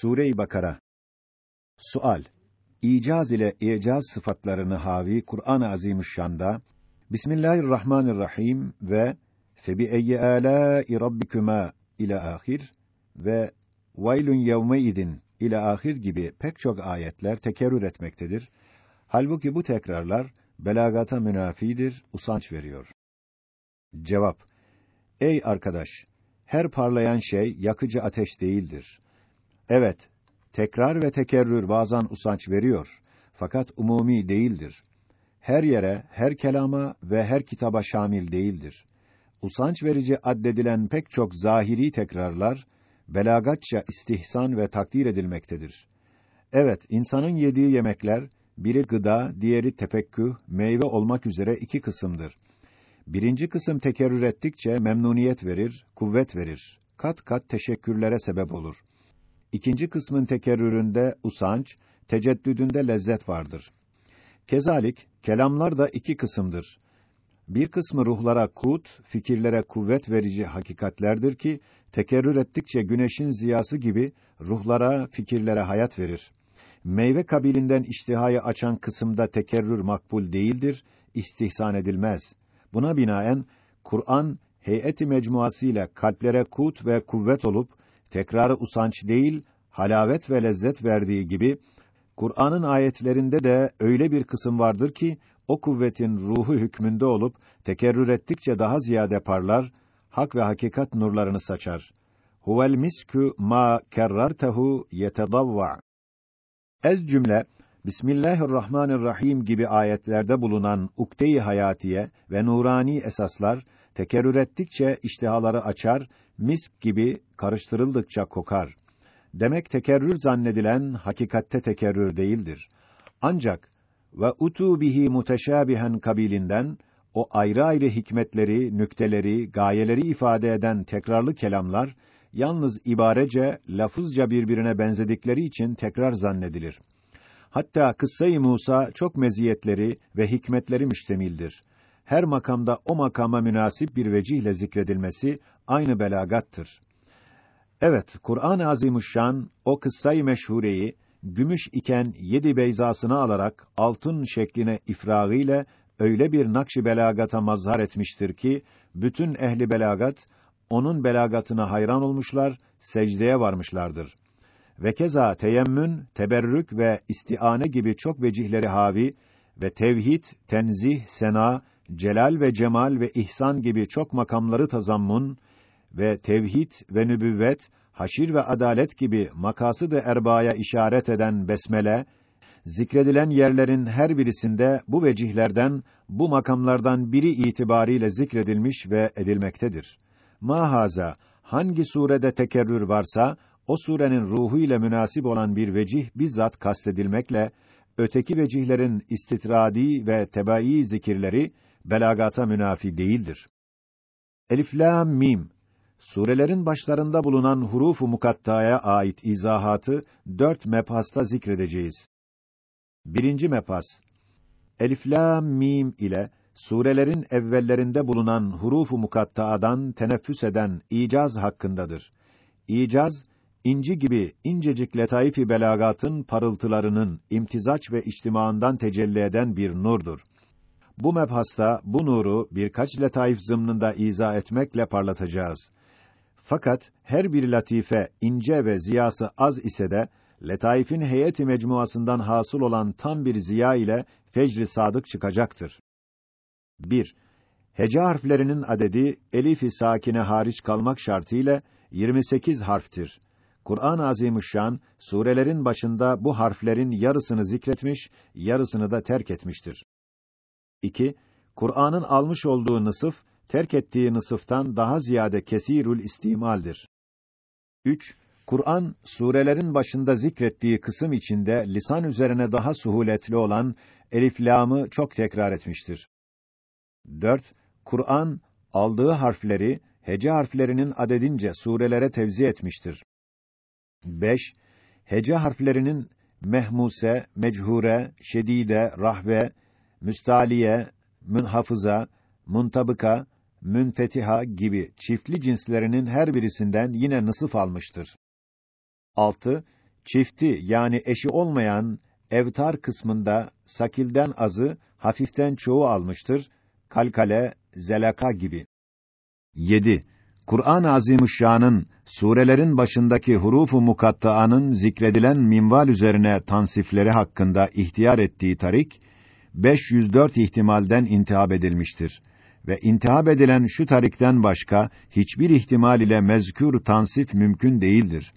Sure-i Bakara Sual İcaz ile icaz sıfatlarını havi Kur'an-ı Azimüşşan'da Bismillahirrahmanirrahim ve Febi eyyi âlâi rabbikuma ile ahir ve Vaylun yevmeidin ile ahir gibi pek çok ayetler tekerrür etmektedir. Halbuki bu tekrarlar belagata münafidir, usanç veriyor. Cevap: Ey arkadaş, her parlayan şey yakıcı ateş değildir. Evet, tekrar ve tekerrür bazen usanç veriyor. Fakat umumi değildir. Her yere, her kelama ve her kitaba şamil değildir. Usanç verici addedilen pek çok zahiri tekrarlar, belagatça istihsan ve takdir edilmektedir. Evet, insanın yediği yemekler, biri gıda, diğeri tefekküh, meyve olmak üzere iki kısımdır. Birinci kısım tekerrür ettikçe memnuniyet verir, kuvvet verir. Kat kat teşekkürlere sebep olur. İkinci kısmın tekerrüründe usanç, teceddüdünde lezzet vardır. Kezalik, kelamlar da iki kısımdır. Bir kısmı ruhlara kut, fikirlere kuvvet verici hakikatlerdir ki, tekerrür ettikçe güneşin ziyası gibi ruhlara, fikirlere hayat verir. Meyve kabilinden iştihayı açan kısımda tekerrür makbul değildir, istihsan edilmez. Buna binaen Kur'an heyeti mecmuası ile kalplere kut ve kuvvet olup tekrarı usanç değil, halavet ve lezzet verdiği gibi Kur'an'ın ayetlerinde de öyle bir kısım vardır ki o kuvvetin ruhu hükmünde olup tekerrür ettikçe daha ziyade parlar, hak ve hakikat nurlarını saçar. Huvel misku ma kerrartehu yetedavva. Ez cümle Bismillahirrahmanirrahim gibi ayetlerde bulunan ukde-i hayatiye ve nurani esaslar tekerrür ettikçe iştihaları açar, misk gibi karıştırıldıkça kokar. Demek tekerrür zannedilen hakikatte tekerrür değildir. Ancak ve utu bihi muteşabihen kabilinden o ayrı ayrı hikmetleri, nükteleri, gayeleri ifade eden tekrarlı kelamlar yalnız ibarece, lafızca birbirine benzedikleri için tekrar zannedilir. Hatta kıssa-i Musa çok meziyetleri ve hikmetleri müştemildir. Her makamda o makama münasip bir vecihle zikredilmesi aynı belagattır. Evet, Kur'an-ı Azimüşşan o kıssa-i meşhureyi gümüş iken yedi beyzasını alarak altın şekline ifragı ile öyle bir nakş-ı belagata mazhar etmiştir ki bütün ehli belagat onun belagatına hayran olmuşlar, secdeye varmışlardır. Ve keza teyemmün, teberrük ve istiane gibi çok vecihleri havi ve tevhid, tenzih, sena, celal ve cemal ve ihsan gibi çok makamları tazammun ve tevhid ve nübüvvet, haşir ve adalet gibi makasıd-ı erbaya işaret eden besmele, zikredilen yerlerin her birisinde bu vecihlerden, bu makamlardan biri itibariyle zikredilmiş ve edilmektedir. Mahaza, hangi surede tekerrür varsa, o surenin ruhu ile münasip olan bir vecih bizzat kastedilmekle, öteki vecihlerin istitradi ve tebai zikirleri, belagata münafi değildir. Elif lam mim Surelerin başlarında bulunan hurufu mukattaya ait izahatı dört mebhasta zikredeceğiz. Birinci mebhas Elif lam mim ile surelerin evvellerinde bulunan hurufu mukattaadan teneffüs eden icaz hakkındadır. İcaz inci gibi incecik letaif-i belagatın parıltılarının imtizaç ve içtimaından tecelli eden bir nurdur. Bu mebhasta bu nuru birkaç letaif zımnında izah etmekle parlatacağız. Fakat her bir latife ince ve ziyası az ise de letaifin heyeti mecmuasından hasıl olan tam bir ziya ile fecri sadık çıkacaktır. 1. Hece harflerinin adedi elif-i sakine hariç kalmak şartıyla 28 harftir. Kur'an-ı Azimüşşan surelerin başında bu harflerin yarısını zikretmiş, yarısını da terk etmiştir. 2. Kur'an'ın almış olduğu nısıf terk ettiği nısıftan daha ziyade kesirül istimaldir. 3. Kur'an surelerin başında zikrettiği kısım içinde lisan üzerine daha suhuletli olan elif lamı çok tekrar etmiştir. 4. Kur'an aldığı harfleri hece harflerinin adedince surelere tevzi etmiştir. 5. Hece harflerinin mehmuse, mechuure, şedide, rahve, müstaliye, münhafıza, muntabıka, münfetiha gibi çiftli cinslerinin her birisinden yine nısıf almıştır. 6. çifti yani eşi olmayan evtar kısmında sakilden azı, hafiften çoğu almıştır. Kalkale, zelaka gibi. 7. Kur'an-ı Azimüşşan'ın surelerin başındaki hurufu mukattaanın zikredilen minval üzerine tansifleri hakkında ihtiyar ettiği tarik 504 ihtimalden intihab edilmiştir ve intihab edilen şu tarikten başka hiçbir ihtimal ile mezkür tansif mümkün değildir.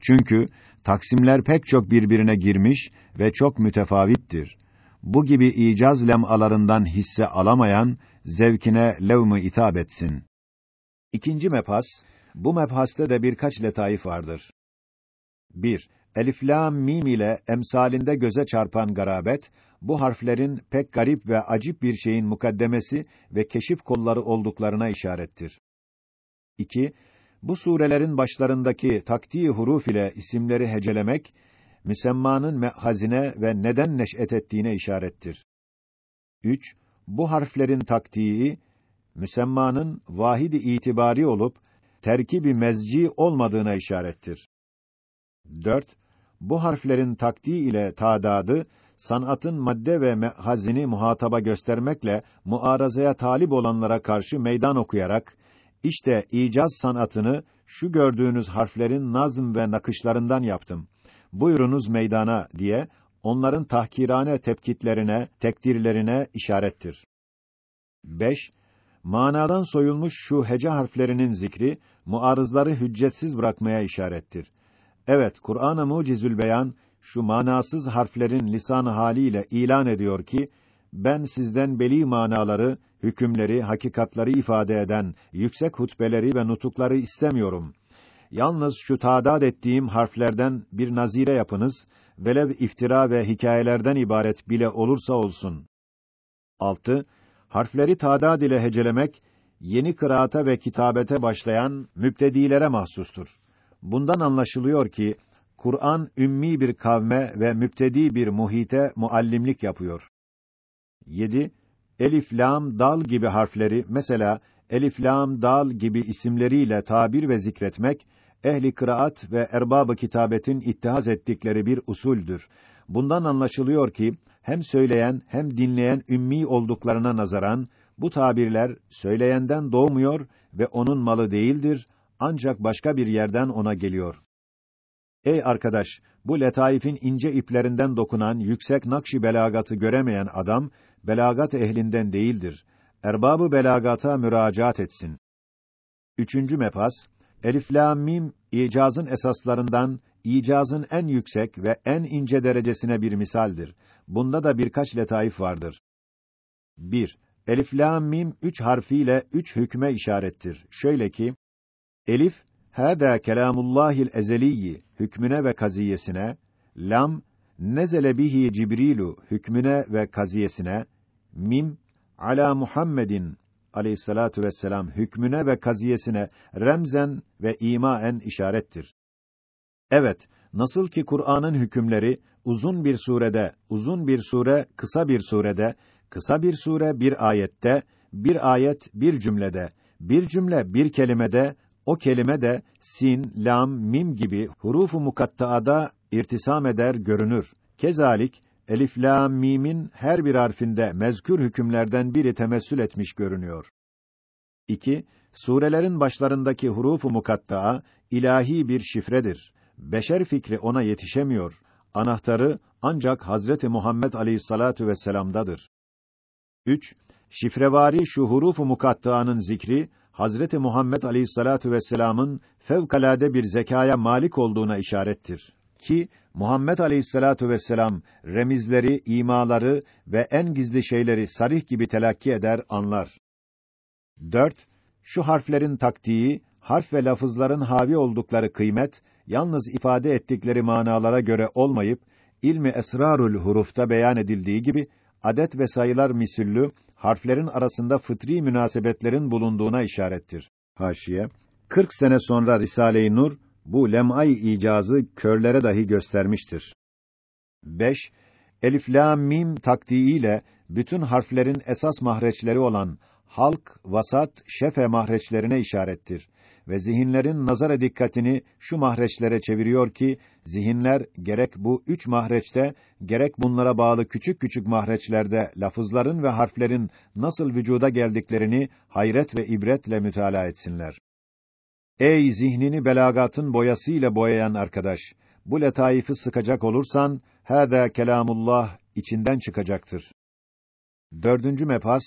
Çünkü taksimler pek çok birbirine girmiş ve çok mütefavittir. Bu gibi icaz lemalarından hisse alamayan zevkine levm-i itap etsin. İkinci mebhas, bu mebhaste de birkaç letaif vardır. 1. Elif lam mim ile emsalinde göze çarpan garabet, bu harflerin pek garip ve acip bir şeyin mukaddemesi ve keşif kolları olduklarına işarettir. 2. Bu surelerin başlarındaki taktiği huruf ile isimleri hecelemek, müsemmanın mehazine ve neden neş'et ettiğine işarettir. 3. Bu harflerin taktiği, müsemmanın vahidi itibari olup, terkibi mezci olmadığına işarettir. 4. Bu harflerin taktiği ile tadadı, sanatın madde ve mehazini muhataba göstermekle muarazaya talip olanlara karşı meydan okuyarak işte icaz sanatını şu gördüğünüz harflerin nazm ve nakışlarından yaptım. Buyurunuz meydana diye onların tahkirane tepkitlerine, tekdirlerine işarettir. 5. Manadan soyulmuş şu hece harflerinin zikri muarızları hüccetsiz bırakmaya işarettir. Evet, Kur'an-ı Mucizül Beyan şu manasız harflerin lisan haliyle ilan ediyor ki ben sizden beli manaları, hükümleri, hakikatları ifade eden yüksek hutbeleri ve nutukları istemiyorum. Yalnız şu tadat ettiğim harflerden bir nazire yapınız, velev iftira ve hikayelerden ibaret bile olursa olsun. 6. Harfleri tadat ile hecelemek, yeni kıraata ve kitabete başlayan müptedilere mahsustur. Bundan anlaşılıyor ki, Kur'an ümmi bir kavme ve müptedi bir muhite muallimlik yapıyor. 7. Elif, lam, dal gibi harfleri, mesela elif, lam, dal gibi isimleriyle tabir ve zikretmek, ehli kıraat ve erbab-ı kitabetin ittihaz ettikleri bir usuldür. Bundan anlaşılıyor ki, hem söyleyen hem dinleyen ümmi olduklarına nazaran, bu tabirler söyleyenden doğmuyor ve onun malı değildir, ancak başka bir yerden ona geliyor. Ey arkadaş, bu letaifin ince iplerinden dokunan yüksek nakşi belagatı göremeyen adam, belagat ehlinden değildir. Erbabı belagata müracaat etsin. Üçüncü mefas, Elif lam mim icazın esaslarından icazın en yüksek ve en ince derecesine bir misaldir. Bunda da birkaç letaif vardır. 1. Elif lam mim üç harfiyle üç hükme işarettir. Şöyle ki Elif hâdâ kelâmullâhil ezeliyyi hükmüne ve kaziyesine, lam nezele bihi Cibrilu hükmüne ve kaziyesine, mim ala Muhammedin aleyhissalatu vesselam hükmüne ve kaziyesine remzen ve imaen işarettir. Evet, nasıl ki Kur'an'ın hükümleri uzun bir surede, uzun bir sure, kısa bir surede, kısa bir sure bir ayette, bir ayet bir cümlede, bir cümle bir kelimede, o kelime de sin, lam, mim gibi hurufu mukattaada irtisam eder görünür. Kezalik elif lam mimin her bir harfinde mezkür hükümlerden biri temessül etmiş görünüyor. 2. Surelerin başlarındaki hurufu mukattaa ilahi bir şifredir. Beşer fikri ona yetişemiyor. Anahtarı ancak Hazreti Muhammed Aleyhissalatu vesselam'dadır. 3. Şifrevari şu hurufu mukattaanın zikri Hazreti Muhammed Aleyhissalatu vesselam'ın fevkalade bir zekaya malik olduğuna işarettir. Ki Muhammed Aleyhissalatu vesselam remizleri, imaları ve en gizli şeyleri sarih gibi telakki eder, anlar. 4. Şu harflerin taktiği, harf ve lafızların havi oldukları kıymet, yalnız ifade ettikleri manalara göre olmayıp, ilmi esrarul hurufta beyan edildiği gibi, adet ve sayılar misüllü, harflerin arasında fıtri münasebetlerin bulunduğuna işarettir. Haşiye 40 sene sonra Risale-i Nur bu lem'ay icazı körlere dahi göstermiştir. 5. Elif lam mim taktiğiyle bütün harflerin esas mahreçleri olan halk, vasat, şefe mahreçlerine işarettir ve zihinlerin nazara dikkatini şu mahreçlere çeviriyor ki zihinler gerek bu üç mahreçte gerek bunlara bağlı küçük küçük mahreçlerde lafızların ve harflerin nasıl vücuda geldiklerini hayret ve ibretle mütalaa etsinler. Ey zihnini belagatın boyasıyla boyayan arkadaş, bu letaifi sıkacak olursan hâzâ kelamullah içinden çıkacaktır. Dördüncü mefas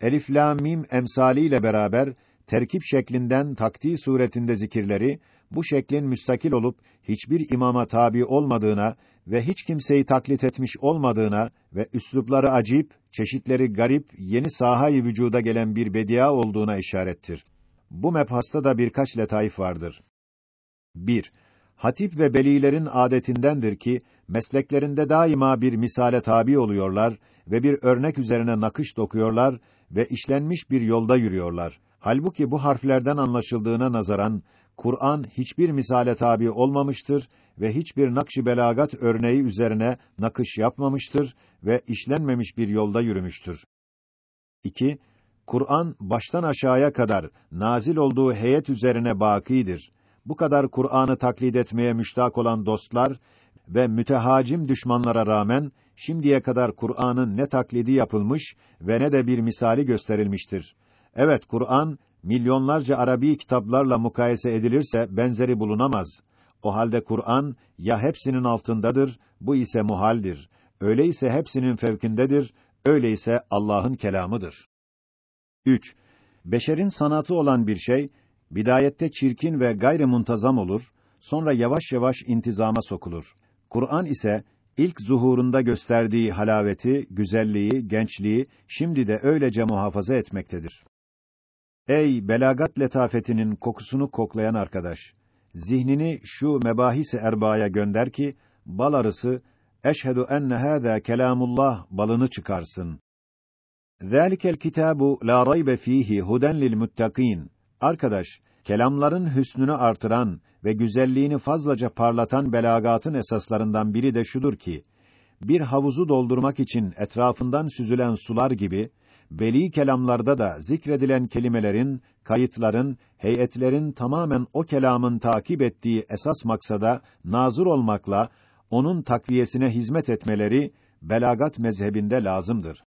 Elif lam mim emsaliyle beraber terkip şeklinden takti suretinde zikirleri bu şeklin müstakil olup hiçbir imama tabi olmadığına ve hiç kimseyi taklit etmiş olmadığına ve üslupları acip, çeşitleri garip, yeni sahayı vücuda gelen bir bedia olduğuna işarettir. Bu mebhasta da birkaç letaif vardır. 1. Hatip ve belilerin adetindendir ki mesleklerinde daima bir misale tabi oluyorlar ve bir örnek üzerine nakış dokuyorlar ve işlenmiş bir yolda yürüyorlar. Halbuki bu harflerden anlaşıldığına nazaran Kur'an hiçbir misale tabi olmamıştır ve hiçbir nakş belagat örneği üzerine nakış yapmamıştır ve işlenmemiş bir yolda yürümüştür. 2. Kur'an baştan aşağıya kadar nazil olduğu heyet üzerine bakidir. Bu kadar Kur'an'ı taklit etmeye müştak olan dostlar ve mütehacim düşmanlara rağmen şimdiye kadar Kur'an'ın ne taklidi yapılmış ve ne de bir misali gösterilmiştir. Evet Kur'an milyonlarca Arabi kitaplarla mukayese edilirse benzeri bulunamaz. O halde Kur'an ya hepsinin altındadır, bu ise muhaldir. Öyleyse hepsinin fevkindedir, öyleyse Allah'ın kelamıdır. 3. Beşerin sanatı olan bir şey bidayette çirkin ve gayri muntazam olur, sonra yavaş yavaş intizama sokulur. Kur'an ise ilk zuhurunda gösterdiği halaveti, güzelliği, gençliği şimdi de öylece muhafaza etmektedir. Ey belagat letafetinin kokusunu koklayan arkadaş, zihnini şu mebahis erbaya gönder ki bal arısı eşhedü enne hâzâ kelamullah balını çıkarsın. Zâlikel kitabu la raybe fîhi huden lil muttaqîn. Arkadaş, kelamların hüsnünü artıran ve güzelliğini fazlaca parlatan belagatın esaslarından biri de şudur ki, bir havuzu doldurmak için etrafından süzülen sular gibi, beli kelamlarda da zikredilen kelimelerin, kayıtların, heyetlerin tamamen o kelamın takip ettiği esas maksada nazır olmakla, onun takviyesine hizmet etmeleri, belagat mezhebinde lazımdır.